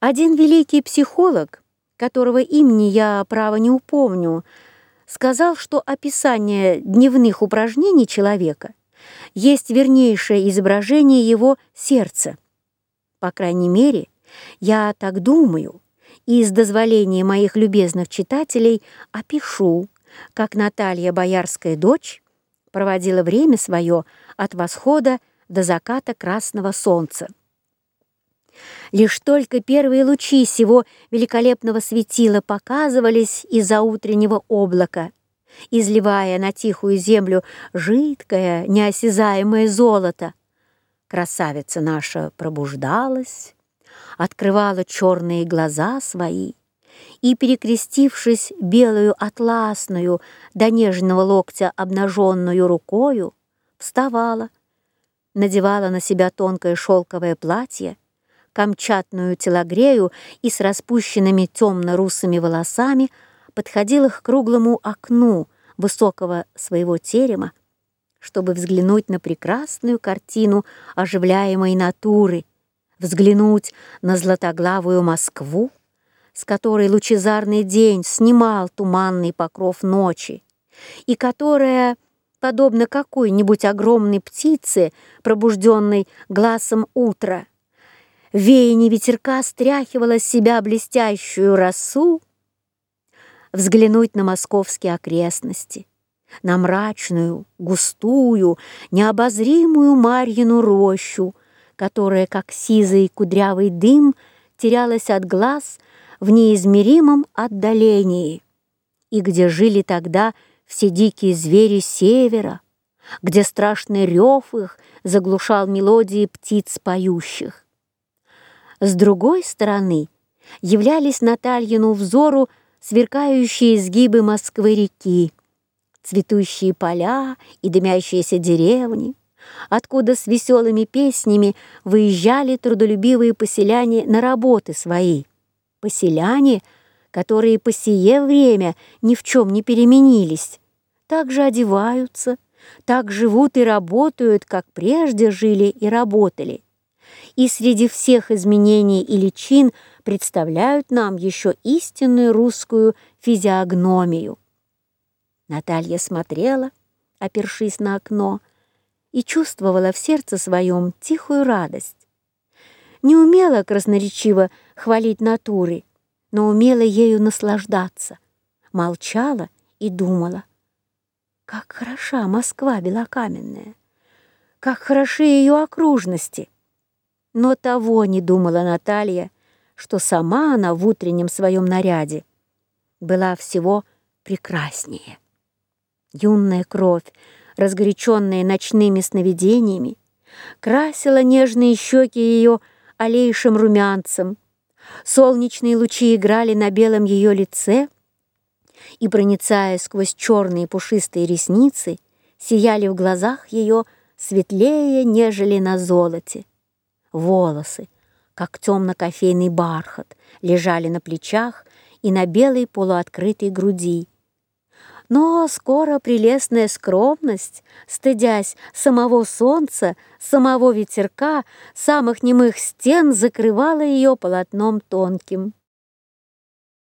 Один великий психолог, которого имени я, право, не упомню, сказал, что описание дневных упражнений человека есть вернейшее изображение его сердца. По крайней мере, я так думаю, и с дозволения моих любезных читателей опишу, как Наталья, боярская дочь, проводила время свое от восхода до заката красного солнца. Лишь только первые лучи сего великолепного светила показывались из-за утреннего облака, изливая на тихую землю жидкое, неосязаемое золото. Красавица наша пробуждалась, открывала черные глаза свои и, перекрестившись белую атласную до нежного локтя обнаженную рукою, вставала, надевала на себя тонкое шелковое платье, камчатную телогрею и с распущенными темно-русыми волосами подходила к круглому окну высокого своего терема, чтобы взглянуть на прекрасную картину оживляемой натуры, взглянуть на златоглавую Москву, с которой лучезарный день снимал туманный покров ночи, и которая, подобно какой-нибудь огромной птице, пробужденной глазом утра, веяние ветерка стряхивало с себя блестящую росу, взглянуть на московские окрестности, на мрачную, густую, необозримую Марьину рощу, которая, как сизый кудрявый дым, терялась от глаз в неизмеримом отдалении, и где жили тогда все дикие звери севера, где страшный рев их заглушал мелодии птиц поющих. С другой стороны являлись Натальину взору сверкающие изгибы Москвы-реки, цветущие поля и дымящиеся деревни, откуда с веселыми песнями выезжали трудолюбивые поселяне на работы свои. Поселяне, которые по сие время ни в чем не переменились, так же одеваются, так живут и работают, как прежде жили и работали и среди всех изменений и личин представляют нам еще истинную русскую физиогномию. Наталья смотрела, опершись на окно, и чувствовала в сердце своем тихую радость. Не умела красноречиво хвалить натуры, но умела ею наслаждаться, молчала и думала. Как хороша Москва белокаменная, как хороши ее окружности — но того не думала Наталья, что сама она в утреннем своем наряде была всего прекраснее. Юная кровь, разгоряченная ночными сновидениями, красила нежные щеки ее алейшим румянцем, солнечные лучи играли на белом ее лице и, проницая сквозь черные пушистые ресницы, сияли в глазах ее светлее, нежели на золоте. Волосы, как темно-кофейный бархат, лежали на плечах и на белой полуоткрытой груди. Но скоро прелестная скромность, стыдясь самого солнца, самого ветерка, самых немых стен, закрывала ее полотном тонким.